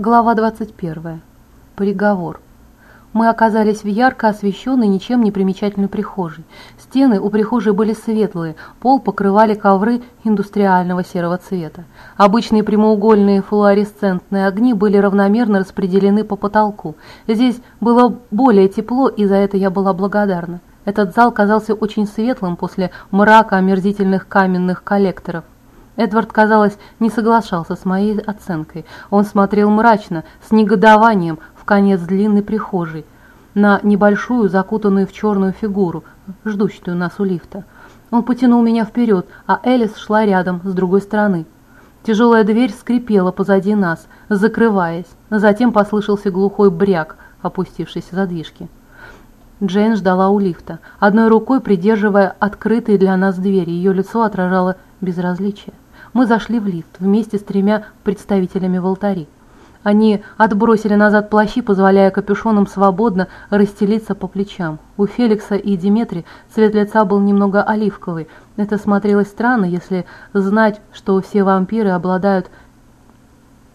Глава 21. Приговор. Мы оказались в ярко освещенной, ничем не примечательной прихожей. Стены у прихожей были светлые, пол покрывали ковры индустриального серого цвета. Обычные прямоугольные флуоресцентные огни были равномерно распределены по потолку. Здесь было более тепло, и за это я была благодарна. Этот зал казался очень светлым после мрака омерзительных каменных коллекторов. Эдвард, казалось, не соглашался с моей оценкой. Он смотрел мрачно, с негодованием, в конец длинной прихожей, на небольшую, закутанную в черную фигуру, ждущую нас у лифта. Он потянул меня вперед, а Элис шла рядом, с другой стороны. Тяжелая дверь скрипела позади нас, закрываясь. Затем послышался глухой бряк, опустившийся задвижки. Джейн ждала у лифта, одной рукой придерживая открытые для нас двери. Ее лицо отражало безразличие. Мы зашли в лифт вместе с тремя представителями волтари. Они отбросили назад плащи, позволяя капюшонам свободно расстелиться по плечам. У Феликса и Диметри цвет лица был немного оливковый. Это смотрелось странно, если знать, что все вампиры обладают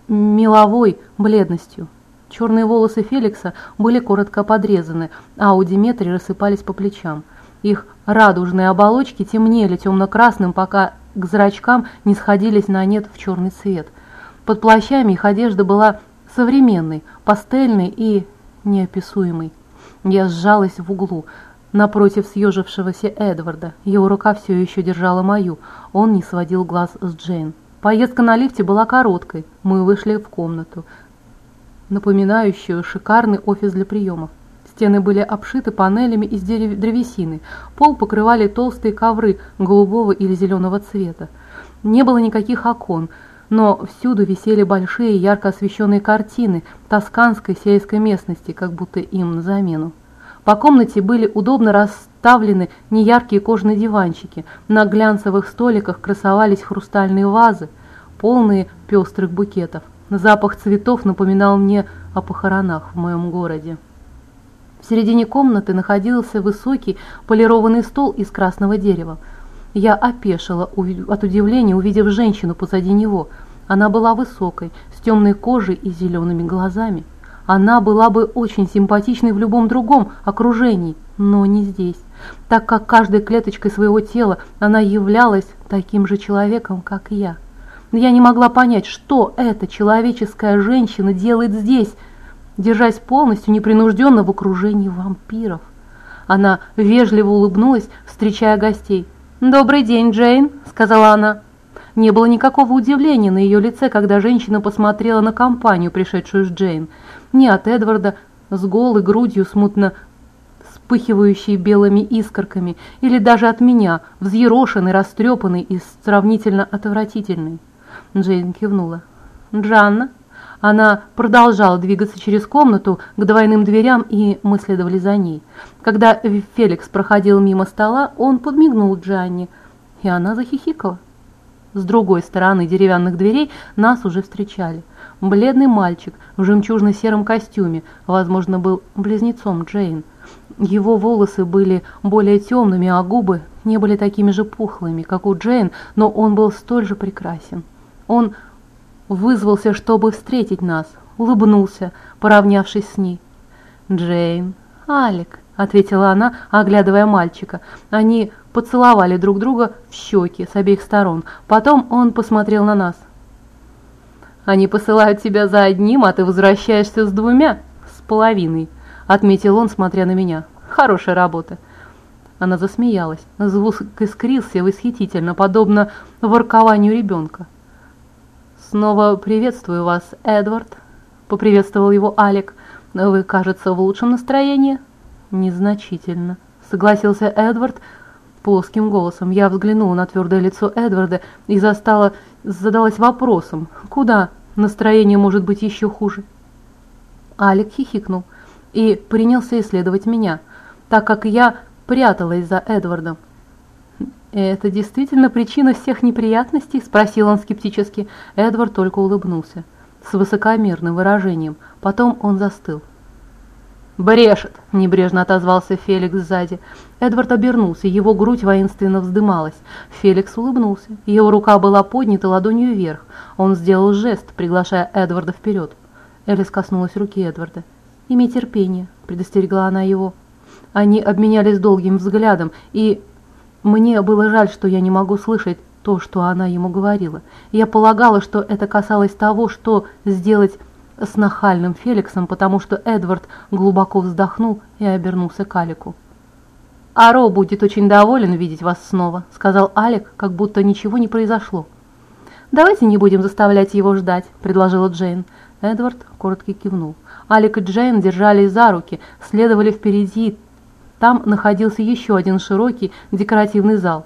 меловой бледностью. Черные волосы Феликса были коротко подрезаны, а у Диметри рассыпались по плечам. Их радужные оболочки темнели темно-красным, пока к зрачкам не сходились на нет в черный цвет. Под плащами их одежда была современной, пастельной и неописуемой. Я сжалась в углу, напротив съежившегося Эдварда. Его рука все еще держала мою. Он не сводил глаз с Джейн. Поездка на лифте была короткой. Мы вышли в комнату, напоминающую шикарный офис для приемов. Стены были обшиты панелями из древесины, пол покрывали толстые ковры голубого или зеленого цвета. Не было никаких окон, но всюду висели большие ярко освещенные картины тосканской сельской местности, как будто им на замену. По комнате были удобно расставлены неяркие кожаные диванчики, на глянцевых столиках красовались хрустальные вазы, полные пестрых букетов. Запах цветов напоминал мне о похоронах в моем городе. В середине комнаты находился высокий полированный стол из красного дерева. Я опешила от удивления, увидев женщину позади него. Она была высокой, с темной кожей и зелеными глазами. Она была бы очень симпатичной в любом другом окружении, но не здесь, так как каждой клеточкой своего тела она являлась таким же человеком, как я. Я не могла понять, что эта человеческая женщина делает здесь, держась полностью непринужденно в окружении вампиров. Она вежливо улыбнулась, встречая гостей. «Добрый день, Джейн», — сказала она. Не было никакого удивления на ее лице, когда женщина посмотрела на компанию, пришедшую с Джейн. Ни от Эдварда с голой грудью, смутно вспыхивающей белыми искорками, или даже от меня, взъерошенный, растрепанный и сравнительно отвратительный. Джейн кивнула. «Джанна?» Она продолжала двигаться через комнату к двойным дверям, и мы следовали за ней. Когда Феликс проходил мимо стола, он подмигнул Джанни, и она захихикала. С другой стороны деревянных дверей нас уже встречали. Бледный мальчик в жемчужно-сером костюме, возможно, был близнецом Джейн. Его волосы были более темными, а губы не были такими же пухлыми, как у Джейн, но он был столь же прекрасен. Он вызвался, чтобы встретить нас, улыбнулся, поравнявшись с ней. «Джейн, Алик», — ответила она, оглядывая мальчика. Они поцеловали друг друга в щеки с обеих сторон. Потом он посмотрел на нас. «Они посылают тебя за одним, а ты возвращаешься с двумя, с половиной», — отметил он, смотря на меня. «Хорошая работа». Она засмеялась. Звук искрился восхитительно, подобно воркованию ребенка. «Снова приветствую вас, Эдвард», — поприветствовал его Алик. «Вы, кажется, в лучшем настроении?» «Незначительно», — согласился Эдвард плоским голосом. Я взглянула на твердое лицо Эдварда и застала, задалась вопросом, куда настроение может быть еще хуже? Алик хихикнул и принялся исследовать меня, так как я пряталась за Эдвардом. «Это действительно причина всех неприятностей?» – спросил он скептически. Эдвард только улыбнулся с высокомерным выражением. Потом он застыл. «Брешет!» – небрежно отозвался Феликс сзади. Эдвард обернулся, его грудь воинственно вздымалась. Феликс улыбнулся. Его рука была поднята ладонью вверх. Он сделал жест, приглашая Эдварда вперед. Элис коснулась руки Эдварда. «Имей терпение», — предостерегла она его. Они обменялись долгим взглядом, и мне было жаль, что я не могу слышать то, что она ему говорила. Я полагала, что это касалось того, что сделать с нахальным Феликсом, потому что Эдвард глубоко вздохнул и обернулся к Алику. «Аро будет очень доволен видеть вас снова», — сказал Алик, как будто ничего не произошло. «Давайте не будем заставлять его ждать», — предложила Джейн. Эдвард коротко кивнул. Алик и Джейн держались за руки, следовали впереди. Там находился еще один широкий декоративный зал.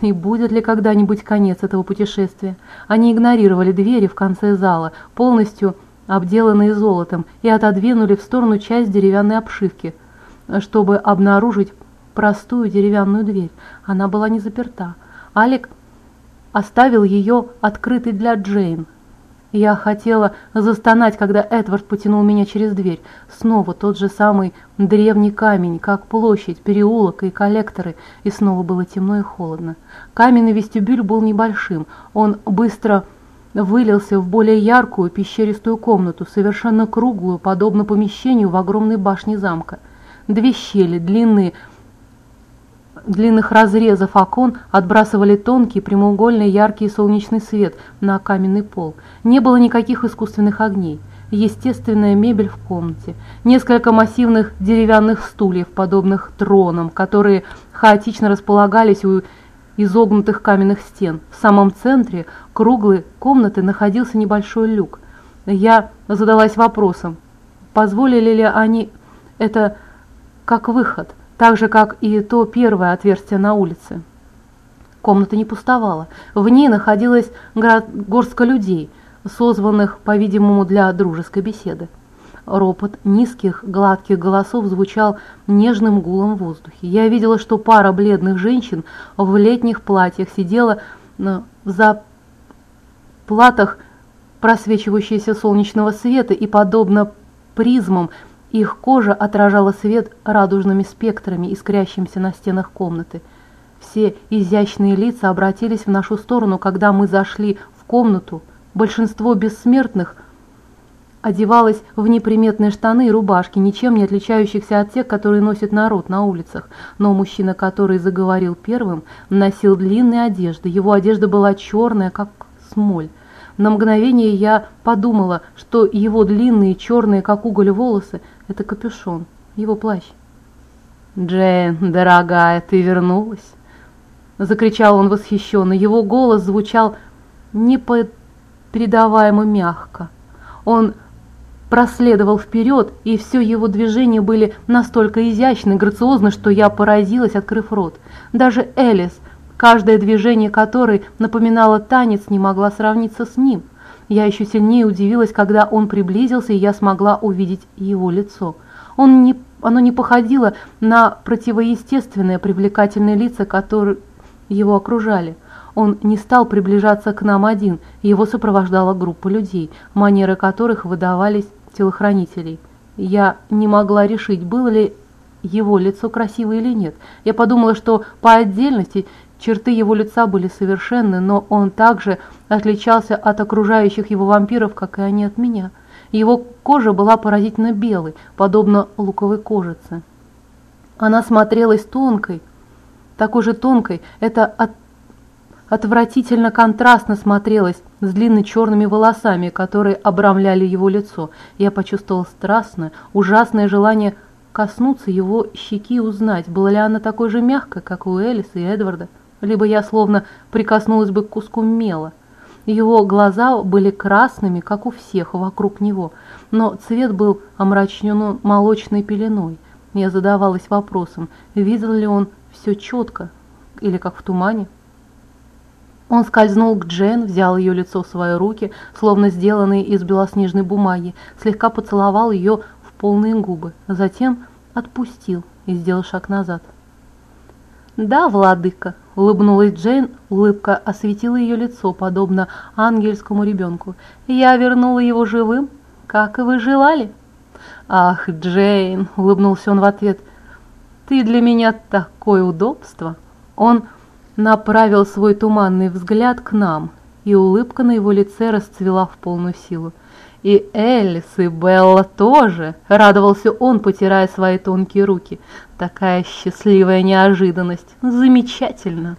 И будет ли когда-нибудь конец этого путешествия? Они игнорировали двери в конце зала, полностью обделанные золотом, и отодвинули в сторону часть деревянной обшивки, чтобы обнаружить простую деревянную дверь. Она была не заперта. Алик оставил ее открытой для Джейн. Я хотела застонать, когда Эдвард потянул меня через дверь. Снова тот же самый древний камень, как площадь, переулок и коллекторы, и снова было темно и холодно. Каменный вестибюль был небольшим, он быстро вылился в более яркую пещеристую комнату, совершенно круглую, подобно помещению в огромной башне замка. Две щели, длинные, длинных разрезов окон отбрасывали тонкий прямоугольный яркий солнечный свет на каменный пол. Не было никаких искусственных огней. Естественная мебель в комнате, несколько массивных деревянных стульев, подобных тронам, которые хаотично располагались у изогнутых каменных стен. В самом центре круглой комнаты находился небольшой люк. Я задалась вопросом, позволили ли они это как выход – так же, как и то первое отверстие на улице. Комната не пустовала. В ней находилась горстка людей, созванных, по-видимому, для дружеской беседы. Ропот низких, гладких голосов звучал нежным гулом в воздухе. Я видела, что пара бледных женщин в летних платьях сидела за платах просвечивающиеся солнечного света и, подобно призмам, их кожа отражала свет радужными спектрами, искрящимся на стенах комнаты. Все изящные лица обратились в нашу сторону, когда мы зашли в комнату. Большинство бессмертных одевалось в неприметные штаны и рубашки, ничем не отличающихся от тех, которые носит народ на улицах. Но мужчина, который заговорил первым, носил длинные одежды. Его одежда была черная, как смоль. На мгновение я подумала, что его длинные черные, как уголь, волосы – это капюшон, его плащ. «Джейн, дорогая, ты вернулась!» Закричал он восхищенно. Его голос звучал непередаваемо мягко. Он проследовал вперед, и все его движения были настолько изящны, грациозны, что я поразилась, открыв рот. Даже Элис, каждое движение которой напоминало танец, не могла сравниться с ним. Я еще сильнее удивилась, когда он приблизился, и я смогла увидеть его лицо. Он не, оно не походило на противоестественные привлекательные лица, которые его окружали. Он не стал приближаться к нам один, его сопровождала группа людей, манеры которых выдавались телохранителей. Я не могла решить, было ли его лицо красивое или нет. Я подумала, что по отдельности Черты его лица были совершенны, но он также отличался от окружающих его вампиров, как и они от меня. Его кожа была поразительно белой, подобно луковой кожице. Она смотрелась тонкой, такой же тонкой, это от... отвратительно контрастно смотрелось с длинными черными волосами, которые обрамляли его лицо. Я почувствовал страстное, ужасное желание коснуться его щеки и узнать, была ли она такой же мягкой, как у Элиса и Эдварда либо я словно прикоснулась бы к куску мела. Его глаза были красными, как у всех вокруг него, но цвет был омрачнен молочной пеленой. Я задавалась вопросом, видел ли он все четко или как в тумане. Он скользнул к Джен, взял ее лицо в свои руки, словно сделанные из белоснежной бумаги, слегка поцеловал ее в полные губы, затем отпустил и сделал шаг назад. «Да, владыка», — улыбнулась Джейн, улыбка осветила ее лицо, подобно ангельскому ребенку. «Я вернула его живым, как и вы желали». «Ах, Джейн!» — улыбнулся он в ответ. «Ты для меня такое удобство!» Он направил свой туманный взгляд к нам, и улыбка на его лице расцвела в полную силу. И Элис, и Белла тоже, радовался он, потирая свои тонкие руки. Такая счастливая неожиданность, замечательно.